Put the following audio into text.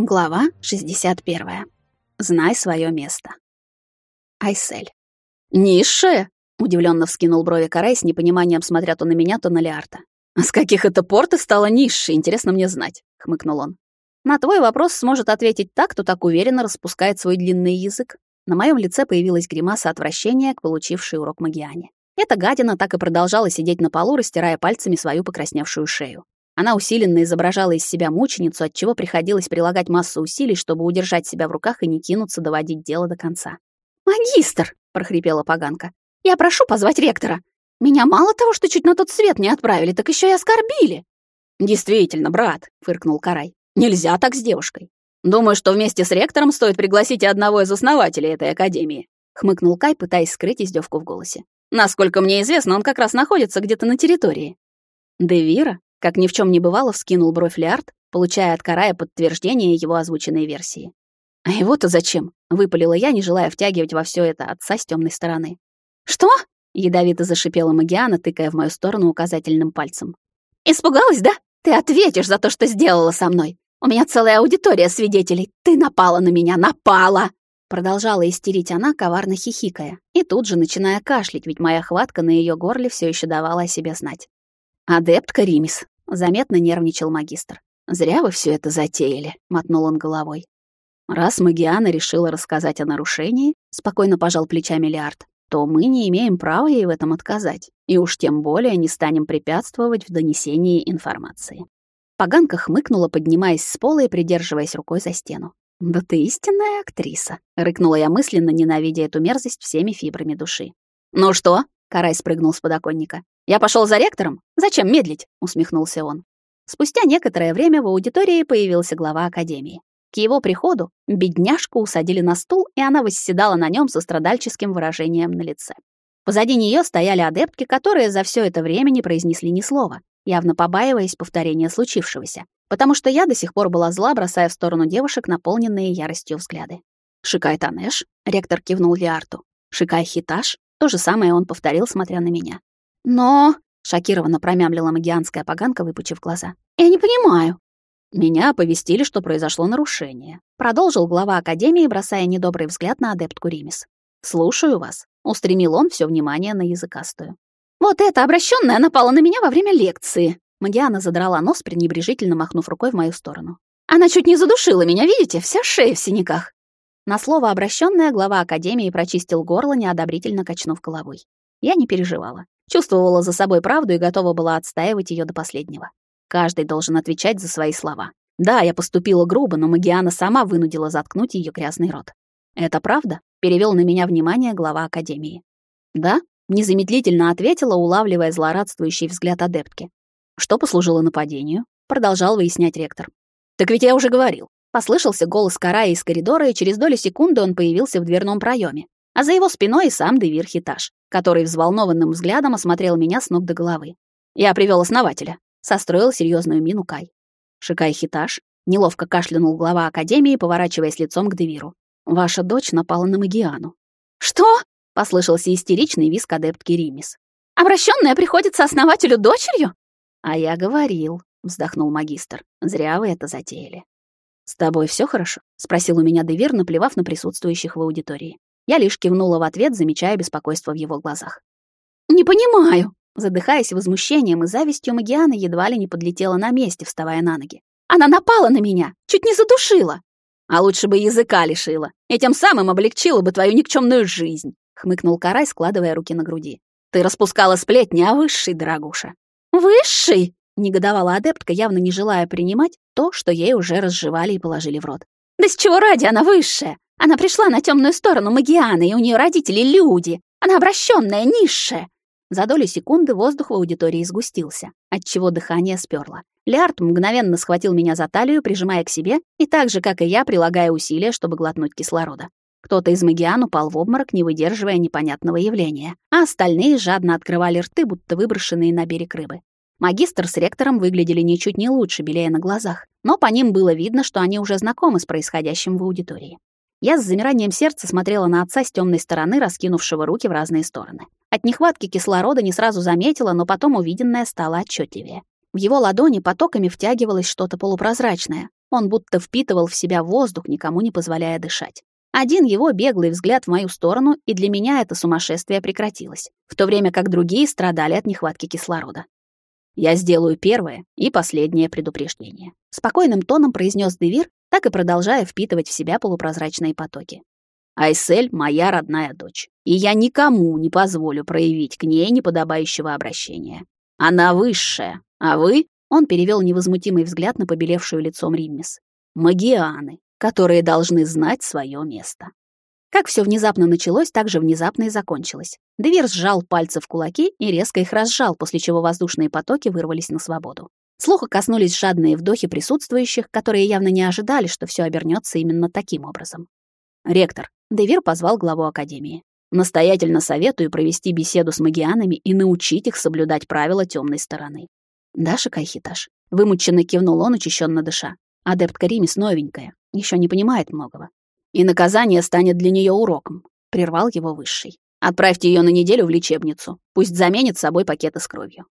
Глава 61. Знай свое место. Айсель. «Низшая?» — удивленно вскинул брови Карай с непониманием, смотря то на меня, то на Леарта. «А с каких это пор ты стала низшей? Интересно мне знать», — хмыкнул он. «На твой вопрос сможет ответить так, кто так уверенно распускает свой длинный язык». На моем лице появилась гримаса отвращения к получившей урок Магиане. Эта гадина так и продолжала сидеть на полу, растирая пальцами свою покрасневшую шею. Она усиленно изображала из себя мученицу, от чего приходилось прилагать массу усилий, чтобы удержать себя в руках и не кинуться доводить дело до конца. «Магистр!» — прохрипела поганка. «Я прошу позвать ректора. Меня мало того, что чуть на тот свет не отправили, так еще и оскорбили». «Действительно, брат», — фыркнул Карай. «Нельзя так с девушкой. Думаю, что вместе с ректором стоит пригласить и одного из основателей этой академии», — хмыкнул Кай, пытаясь скрыть издевку в голосе. «Насколько мне известно, он как раз находится где-то на территории». «Девира?» Как ни в чем не бывало, вскинул бровь Лиард, получая от Карая подтверждение его озвученной версии. «А его-то зачем?» — выпалила я, не желая втягивать во все это отца с темной стороны. «Что?» — ядовито зашипела Магиана, тыкая в мою сторону указательным пальцем. «Испугалась, да? Ты ответишь за то, что сделала со мной. У меня целая аудитория свидетелей. Ты напала на меня, напала!» Продолжала истерить она, коварно хихикая, и тут же начиная кашлять, ведь моя хватка на ее горле все еще давала о себе знать. «Адепт Каримис», — заметно нервничал магистр. «Зря вы все это затеяли», — мотнул он головой. «Раз Магиана решила рассказать о нарушении», — спокойно пожал плечами Лиард, то мы не имеем права ей в этом отказать, и уж тем более не станем препятствовать в донесении информации. Поганка хмыкнула, поднимаясь с пола и придерживаясь рукой за стену. «Да ты истинная актриса», — рыкнула я мысленно, ненавидя эту мерзость всеми фибрами души. «Ну что?» — Карай спрыгнул с подоконника. «Я пошел за ректором? Зачем медлить?» — усмехнулся он. Спустя некоторое время в аудитории появился глава академии. К его приходу бедняжку усадили на стул, и она восседала на нем со страдальческим выражением на лице. Позади нее стояли адептки, которые за все это время не произнесли ни слова, явно побаиваясь повторения случившегося, потому что я до сих пор была зла, бросая в сторону девушек наполненные яростью взгляды. «Шикай Танеш», — ректор кивнул Лиарту. «Шикай Хиташ», — то же самое он повторил, смотря на меня. «Но...» — шокированно промямлила магианская поганка, выпучив глаза. «Я не понимаю». «Меня оповестили, что произошло нарушение», — продолжил глава Академии, бросая недобрый взгляд на адептку Римис. «Слушаю вас», — устремил он все внимание на языкастую. «Вот эта обращенная напала на меня во время лекции!» Магиана задрала нос, пренебрежительно махнув рукой в мою сторону. «Она чуть не задушила меня, видите? Вся шея в синяках!» На слово обращенная глава Академии прочистил горло, неодобрительно качнув головой. Я не переживала. Чувствовала за собой правду и готова была отстаивать ее до последнего. Каждый должен отвечать за свои слова. Да, я поступила грубо, но Магиана сама вынудила заткнуть ее грязный рот. «Это правда?» — перевел на меня внимание глава Академии. «Да?» — незамедлительно ответила, улавливая злорадствующий взгляд адептки. «Что послужило нападению?» — продолжал выяснять ректор. «Так ведь я уже говорил». Послышался голос Карая из коридора, и через долю секунды он появился в дверном проеме а за его спиной и сам Девир Хиташ, который взволнованным взглядом осмотрел меня с ног до головы. «Я привел основателя», — состроил серьезную мину Кай. Шикай Хиташ неловко кашлянул глава Академии, поворачиваясь лицом к Девиру. «Ваша дочь напала на Магиану». «Что?» — послышался истеричный виск адептки Римис. «Обращенная приходится основателю дочерью?» «А я говорил», — вздохнул магистр. «Зря вы это затеяли». «С тобой все хорошо?» — спросил у меня Девир, наплевав на присутствующих в аудитории. Я лишь кивнула в ответ, замечая беспокойство в его глазах. «Не понимаю!» Задыхаясь возмущением и завистью, Магиана едва ли не подлетела на месте, вставая на ноги. «Она напала на меня! Чуть не задушила!» «А лучше бы языка лишила, и тем самым облегчила бы твою никчемную жизнь!» — хмыкнул Карай, складывая руки на груди. «Ты распускала сплетни о высшей, дорогуша!» «Высший!» — негодовала адептка, явно не желая принимать то, что ей уже разжевали и положили в рот. «Да с чего ради она высшая? Она пришла на темную сторону Магианы, и у нее родители люди. Она обращенная, низшая. За долю секунды воздух в аудитории сгустился, отчего дыхание сперло. Лиард мгновенно схватил меня за талию, прижимая к себе, и так же, как и я, прилагая усилия, чтобы глотнуть кислорода. Кто-то из Магиан упал в обморок, не выдерживая непонятного явления, а остальные жадно открывали рты, будто выброшенные на берег рыбы. Магистр с ректором выглядели ничуть не лучше, белее на глазах, но по ним было видно, что они уже знакомы с происходящим в аудитории. Я с замиранием сердца смотрела на отца с темной стороны, раскинувшего руки в разные стороны. От нехватки кислорода не сразу заметила, но потом увиденное стало отчетливее. В его ладони потоками втягивалось что-то полупрозрачное, Он будто впитывал в себя воздух, никому не позволяя дышать. Один его беглый взгляд в мою сторону, и для меня это сумасшествие прекратилось, в то время как другие страдали от нехватки кислорода. «Я сделаю первое и последнее предупреждение», — спокойным тоном произнес Девир, так и продолжая впитывать в себя полупрозрачные потоки. «Айсель — моя родная дочь, и я никому не позволю проявить к ней неподобающего обращения. Она высшая, а вы...» — он перевел невозмутимый взгляд на побелевшую лицом Риммис. «Магианы, которые должны знать свое место». Как все внезапно началось, так же внезапно и закончилось. Девир сжал пальцы в кулаки и резко их разжал, после чего воздушные потоки вырвались на свободу. Слуха коснулись жадные вдохи присутствующих, которые явно не ожидали, что все обернется именно таким образом. «Ректор», — Девир позвал главу Академии. «Настоятельно советую провести беседу с магианами и научить их соблюдать правила темной стороны». «Даша Кайхиташ», — вымученно кивнул он, учащенно дыша. «Адепт Каримис новенькая, еще не понимает многого и наказание станет для нее уроком», — прервал его высший. «Отправьте ее на неделю в лечебницу. Пусть заменит собой пакеты с кровью.